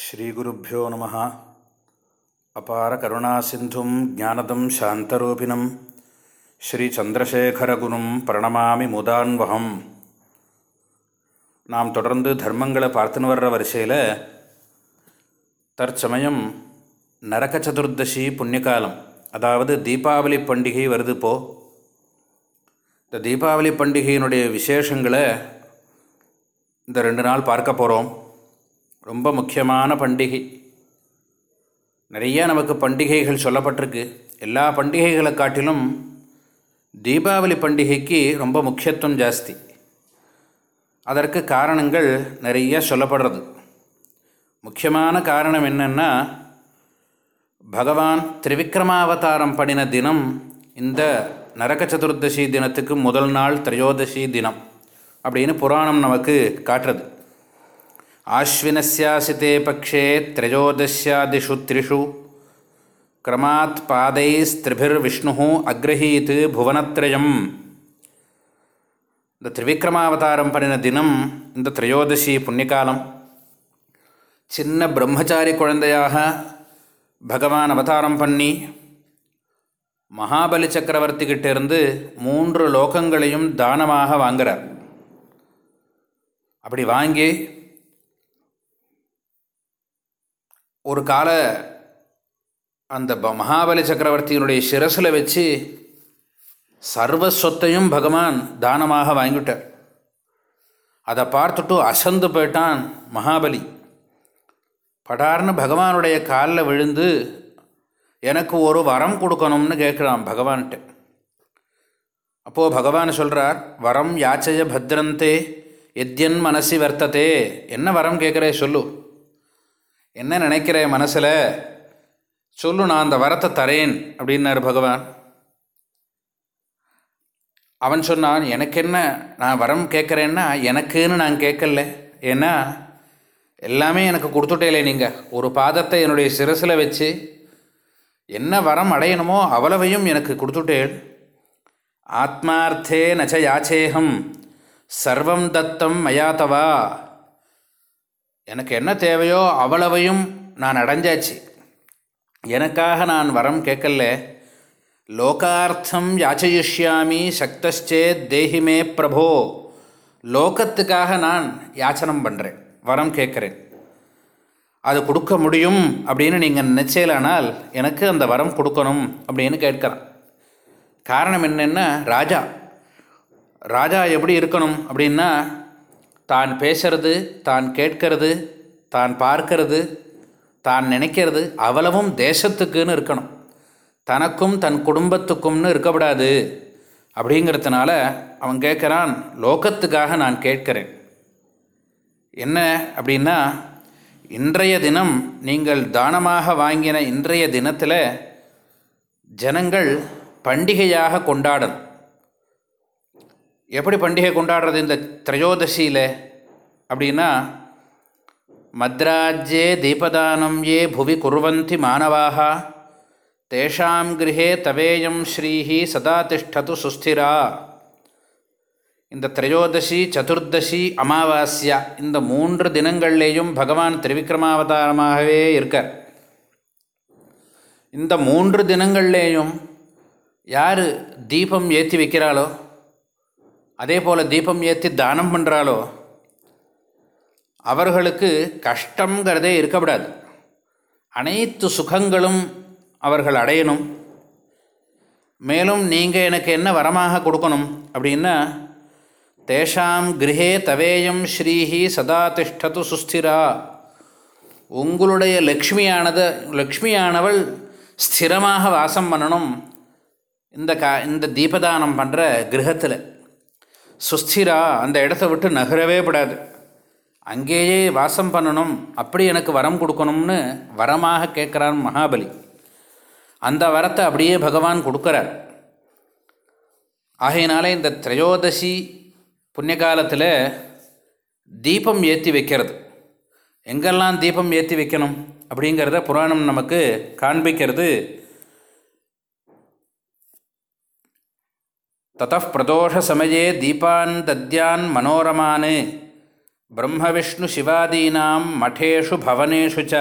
ஸ்ரீகுருப்போ நம. அபார கருணா சிந்தும் ஜானதம் சாந்தரூபிணம். ஸ்ரீ சந்திரசேகரகுரும் பிரணமாமி முதான்வகம். நாம் தொடர்ந்து தர்மங்களை பார்த்துன்னு வர்ற வரிசையில் தற்சமயம் நரக சதுர்தசி புண்ணியகாலம் அதாவது தீபாவளி பண்டிகை வருது போ இந்த தீபாவளி பண்டிகையினுடைய விசேஷங்களை இந்த ரெண்டு நாள் பார்க்க போகிறோம் ரொம்ப முக்கியமான பண்டிகை. நிறைய நமக்கு பண்டிகைகள் சொல்லப்பட்டிருக்கு. எல்லா பண்டிகைகளை காட்டிலும் தீபாவளி பண்டிகைக்கு ரொம்ப முக்கியத்துவம் ஜாஸ்தி. அதற்கு காரணங்கள் நிறைய சொல்லப்படுறது. முக்கியமான காரணம் என்னென்னா பகவான் திரிவிக்ரமாவதாரம் பண்ணின தினம் இந்த நரக சதுர்தசி தினத்துக்கு முதல் நாள் திரையோதசி தினம் அப்படின்னு புராணம் நமக்கு காட்டுறது. ஆஸ்வினஸ்யாசிதே பக்ஷே திரையோதசியாதிஷு த்ரிஷு. கிரமாத் பாதைஸ்திரிபிர் விஷ்ணு அக்ரஹீத் புவனத்ரயம் இந்த திரிவிக்ரமாவதாரம் பண்ணின தினம் இந்த திரையோதசி புண்ணியகாலம் சின்ன பிரம்மச்சாரி குழந்தையாக பகவான் அவதாரம் பண்ணி மகாபலி சக்கரவர்த்திகிட்டிருந்து மூன்று லோகங்களையும் தானமாக வாங்குகிறார் அப்படி வாங்கி ஒரு கால அந்த மகாபலி சக்கரவர்த்தியினுடைய சிரசில் வச்சு சர்வ சொத்தையும் பகவான் தானமாக வாங்கிவிட்டார். அதை பார்த்துட்டு அசந்து போயிட்டான் மகாபலி. படார்னு பகவானுடைய காலில் விழுந்து எனக்கு ஒரு வரம் கொடுக்கணும்னு கேட்குறான் பகவான்கிட்ட. அப்போது பகவான் சொல்கிறார் வரம் யாச்சய பத்ரந்தே எத்யன் மனசி வர்த்ததே. என்ன வரம் கேட்குறே சொல்லு. என்ன நினைக்கிற மனசில்? சொல்லு நான் அந்த வரத்தை தரேன் அப்படின்னார் பகவான். அவன் சொன்னான் எனக்கு என்ன நான் வரம் கேட்குறேன்னா எனக்குன்னு நான் கேட்கல. ஏன்னா எல்லாமே எனக்கு கொடுத்துட்டேலே நீங்கள் ஒரு பாதத்தை என்னுடைய சிரசில் வச்சு என்ன வரம் அடையணுமோ அவ்வளவையும் எனக்கு கொடுத்துட்டேன் ஆத்மார்த்தே நச்ச யாச்சேகம். சர்வம் தத்தம் மயாத்தவா எனக்கு என்ன தேவையோ அவ்வளவையும் நான் அடைஞ்சாச்சு. எனக்காக நான் வரம் கேட்கல. லோகார்த்தம் யாச்சயிஷ்யாமி சக்தச்சேத் தேஹிமே பிரபோ. லோகத்துக்காக நான் யாச்சனம் பண்ணுறேன் வரம் கேட்குறேன். அது கொடுக்க முடியும் அப்படின்னு நீங்கள் நினச்சலானால் எனக்கு அந்த வரம் கொடுக்கணும் அப்படின்னு கேட்குறான் காரணம் என்னென்னா ராஜா. ராஜா எப்படி இருக்கணும் அப்படின்னா தான் பேசுறது தான் கேட்கறது தான் பார்க்கறது தான் நினைக்கிறது அவ்வளவும் தேசத்துக்குன்னு இருக்கணும். தனக்கும் தன் குடும்பத்துக்கும்னு இருக்கக்கூடாது அப்படிங்கிறதுனால அவன் கேட்குறான் லோகத்துக்காக நான் கேட்கிறேன். என்ன அப்படின்னா இன்றைய தினம் நீங்கள் தானமாக வாங்கின இன்றைய தினத்தில் ஜனங்கள் பண்டிகையாக கொண்டாடணும். எப்படி பண்டிகை கொண்டாடுறது இந்த திரையோதசியில்? அப்படின்னா மத்ராஜ்யே தீபதானம் ஏ புவி குர்வந்தி மாணவாக தேஷாம் கிரகே தவேயம் ஸ்ரீஹி சதா திஷ்டது சுஸ்திரா. இந்த திரையோதசி சதுர்தசி அமாவாஸ்யா இந்த மூன்று தினங்கள்லேயும் பகவான் திரிவிக்ரமாவதாரமாகவே இருக்கார். இந்த மூன்று தினங்கள்லேயும் யார் தீபம் ஏற்றி வைக்கிறாளோ? அதே போல் தீபம் ஏற்றி தானம் பண்ணுறாலோ அவர்களுக்கு கஷ்டங்கிறதே இருக்கக்கூடாது. அனைத்து சுகங்களும் அவர்கள் அடையணும். மேலும் நீங்கள் எனக்கு என்ன வரமாக கொடுக்கணும் அப்படின்னா தேஷாம் கிரகே தவேயம் ஸ்ரீஹி சதா திஷ்டது சுஸ்திரா. உங்களுடைய லக்ஷ்மியானது லக்ஷ்மியானவள் ஸ்திரமாக வாசம் பண்ணணும். இந்த கா இந்த தீபதானம் பண்ணுற கிரகத்தில். சுஸ்திரா அந்த இடத்த விட்டு நகரவே படாது அங்கேயே வாசம் பண்ணணும் அப்படி எனக்கு வரம் கொடுக்கணும்னு வரமாக கேட்குறான் மகாபலி. அந்த வரத்தை அப்படியே பகவான் கொடுக்குறார். ஆகையினாலே இந்த திரையோதசி புண்ணிய காலத்தில் தீபம் ஏற்றி வைக்கிறது. எங்கெல்லாம் தீபம் ஏற்றி வைக்கணும் அப்படிங்கிறத புராணம் நமக்கு காண்பிக்கிறது. தத்தः பிரதோஷசமயே தீபான் தத்யான் மனோரமான் பிரம்மவிஷ்ணு சிவாதீனாம் மடேஷு பவனேஷு ச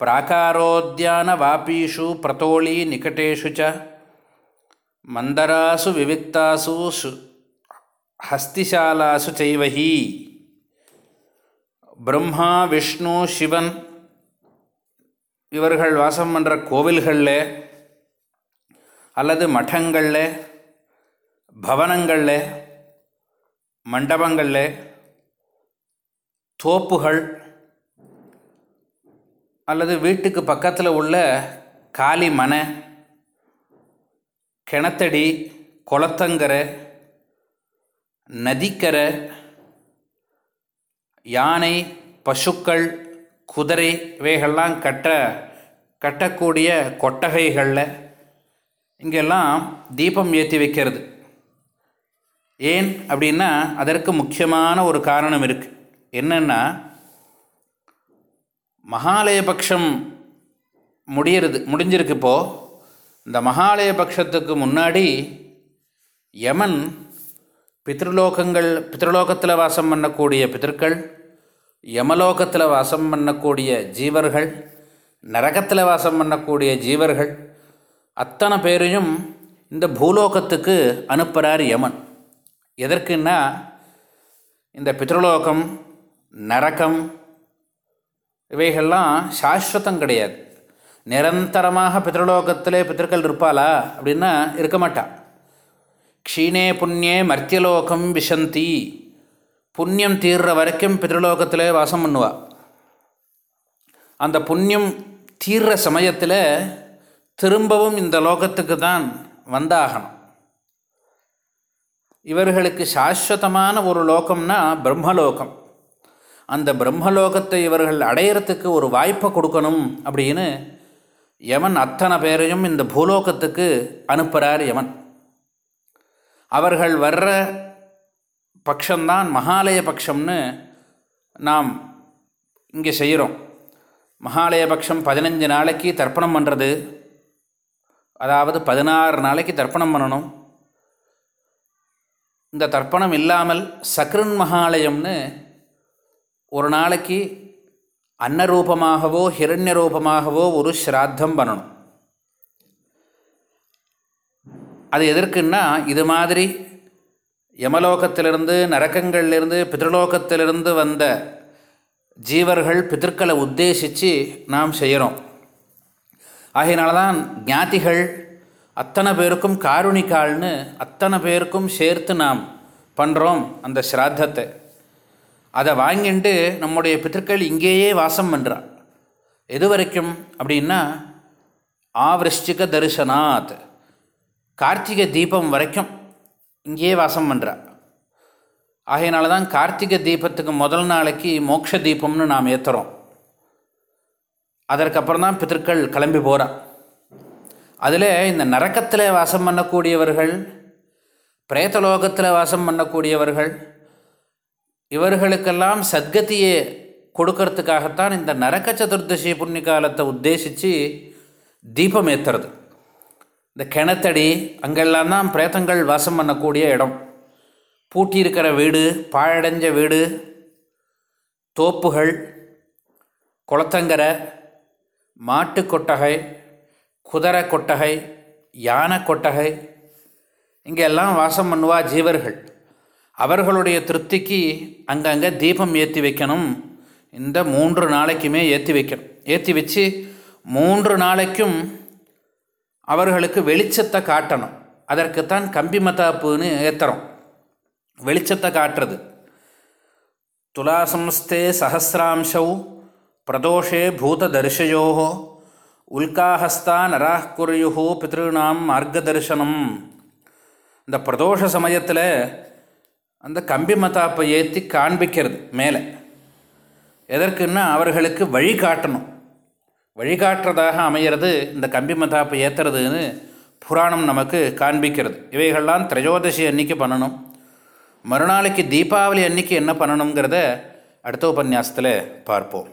प्राकारोद्यानवापीषु प्रतोळी निकटेषु च मन्दरासु विविक्तासु सु ஹஸ்திசாலாசு செய்வஹி பிரம்மா விஷ்ணு சிவன் இவர்கள் வாசம் பண்ணுற கோவில்களில் அல்லது மடங்களில் பவனங்களில் மண்டபங்களில் தோப்புகள் அல்லது வீட்டுக்கு பக்கத்தில் உள்ள காலி மனை கிணத்தடி குளத்தங்கரை நதிக்கரை யானை பசுக்கள் குதிரை இவைகள்லாம் கட்ட கட்டக்கூடிய கொட்டகைகளில் இங்கெல்லாம் தீபம் ஏற்றி வைக்கிறது. ஏன் அப்படின்னா அதற்கு முக்கியமான ஒரு காரணம் இருக்குது என்னென்னா மகாலயபக்ஷம் முடியறது முடிஞ்சிருக்கு இப்போது இந்த மகாலயபக்ஷத்துக்கு முன்னாடி யமன் பித்ருலோகங்கள் பித்ருலோகத்தில் வாசம் பண்ணக்கூடிய பிதர்கள் யமலோகத்தில் வாசம் பண்ணக்கூடிய ஜீவர்கள் நரகத்தில் வாசம் பண்ணக்கூடிய ஜீவர்கள் அத்தனை பேரையும் இந்த பூலோகத்துக்கு அனுப்புகிறார் யமன். எதற்குன்னா இந்த பித்ருலோகம் நரகம் இவைகள்லாம் சாஸ்வதம் கிடையாது. நிரந்தரமாக பித்ருலோகத்திலே பித்தர்கள் இருப்பாளா? அப்படின்னா இருக்க மாட்டாள் க்ஷீணே புண்ணியே மர்த்தியலோகம் விஷந்தி. புண்ணியம் தீர்ற வரைக்கும் பித்ருலோகத்தில் வாசம் பண்ணுவா. அந்த புண்ணியம் தீர்ற சமயத்தில் திரும்பவும் இந்த லோகத்துக்கு தான் வந்தாகணும். இவர்களுக்கு சாஸ்வதமான ஒரு லோகம்னா பிரம்மலோகம். அந்த பிரம்மலோகத்தை இவர்கள் அடையிறதுக்கு ஒரு வாய்ப்பை கொடுக்கணும் அப்படின்னு யமன் அத்தனை பேரையும் இந்த பூலோகத்துக்கு அனுப்புகிறார் யமன். அவர்கள் வர்ற பட்சம்தான் மகாலய பட்சம்னு நாம் இங்கே செய்கிறோம். மகாலய பட்சம் பதினஞ்சு நாளைக்கு தர்ப்பணம் பண்ணுறது அதாவது பதினாறு நாளைக்கு தர்ப்பணம் பண்ணணும். இந்த தர்ப்பணம் இல்லாமல் சக்ரன் மகாலயம்னு ஒரு நாளைக்கு அன்னரூபமாகவோ ஹிரண்ய ரூபமாகவோ ஒரு ஸ்ராத்தம் பண்ணணும். அது எதற்குன்னா இது மாதிரி யமலோகத்திலிருந்து நரக்கங்கள்லேருந்து பித்ருலோகத்திலிருந்து வந்த ஜீவர்கள் பிதற்களை உத்தேசித்து நாம் செய்கிறோம் ஆகையினால தான் ஞாத்திகள் அத்தனை பேருக்கும் காருணிக்கால்னு அத்தனை பேருக்கும் சேர்த்து நாம் பண்ணுறோம் அந்த ஸ்ராத்தத்தை அதை வாங்கிட்டு நம்முடைய பித்தர்கள் இங்கேயே வாசம் பண்ணுறா எது வரைக்கும் அப்படின்னா ஆவிருஷ்டிக தரிசனாத். கார்த்திகை தீபம் வரைக்கும் இங்கேயே வாசம் பண்ணுறா ஆகையினால தான் கார்த்திகை தீபத்துக்கு முதல் நாளைக்கு மோக்ஷ தீபம்னு நாம் ஏற்றுறோம் அதற்கப்புறம் தான் பித்தர்கள் கிளம்பி போகிறான் அதில் இந்த நரக்கத்தில் வாசம் பண்ணக்கூடியவர்கள் பிரேத்தலோகத்தில் வாசம் பண்ணக்கூடியவர்கள் இவர்களுக்கெல்லாம் சத்கதியை கொடுக்கறதுக்காகத்தான் இந்த நரக்க சதுர்தசி புண்ணியகாலத்தை உத்தேசித்து தீபம் ஏற்றுறது இந்த கிணத்தடி அங்கெல்லாம் தான் பிரேத்தங்கள் வாசம் பண்ணக்கூடிய இடம். பூட்டி இருக்கிற வீடு பாழடைஞ்ச வீடு தோப்புகள் குளத்தங்கரை மாட்டு கொட்டகை குதிரை கொட்டகை யானை கொட்டகை இங்கெல்லாம் வாசம் பண்ணுவா ஜீவர்கள். அவர்களுடைய திருப்திக்கு அங்கங்கே தீபம் ஏற்றி வைக்கணும். இந்த மூன்று நாளைக்குமே ஏற்றி வைக்கணும். ஏற்றி வச்சு மூன்று நாளைக்கும் அவர்களுக்கு வெளிச்சத்தை காட்டணும். அதற்குத்தான் கம்பி மத்தாப்புன்னு ஏற்றுறோம் வெளிச்சத்தை காட்டுறது. துலாசம்ஸ்தே சஹசிராம்சௌ பிரதோஷே பூததர்ஷயோ உல்காஹஸ்தா நராஹ் குரியுஹோ பித்ருநாம் மார்க்கதர்சனம். இந்த பிரதோஷ சமயத்தில் அந்த கம்பி மத்தாப்பை ஏற்றி காண்பிக்கிறது மேலே. எதற்குன்னா அவர்களுக்கு வழி காட்டணும். வழிகாட்டுறதாக அமையிறது இந்த கம்பி மதாப்பை ஏற்றுறதுன்னு புராணம் நமக்கு காண்பிக்கிறது. இவைகள்லாம் திரையோதசி அன்னைக்கு பண்ணணும். மறுநாளைக்கு தீபாவளி அன்னைக்கு என்ன பண்ணணுங்கிறத அடுத்த உபன்யாசத்தில் பார்ப்போம்.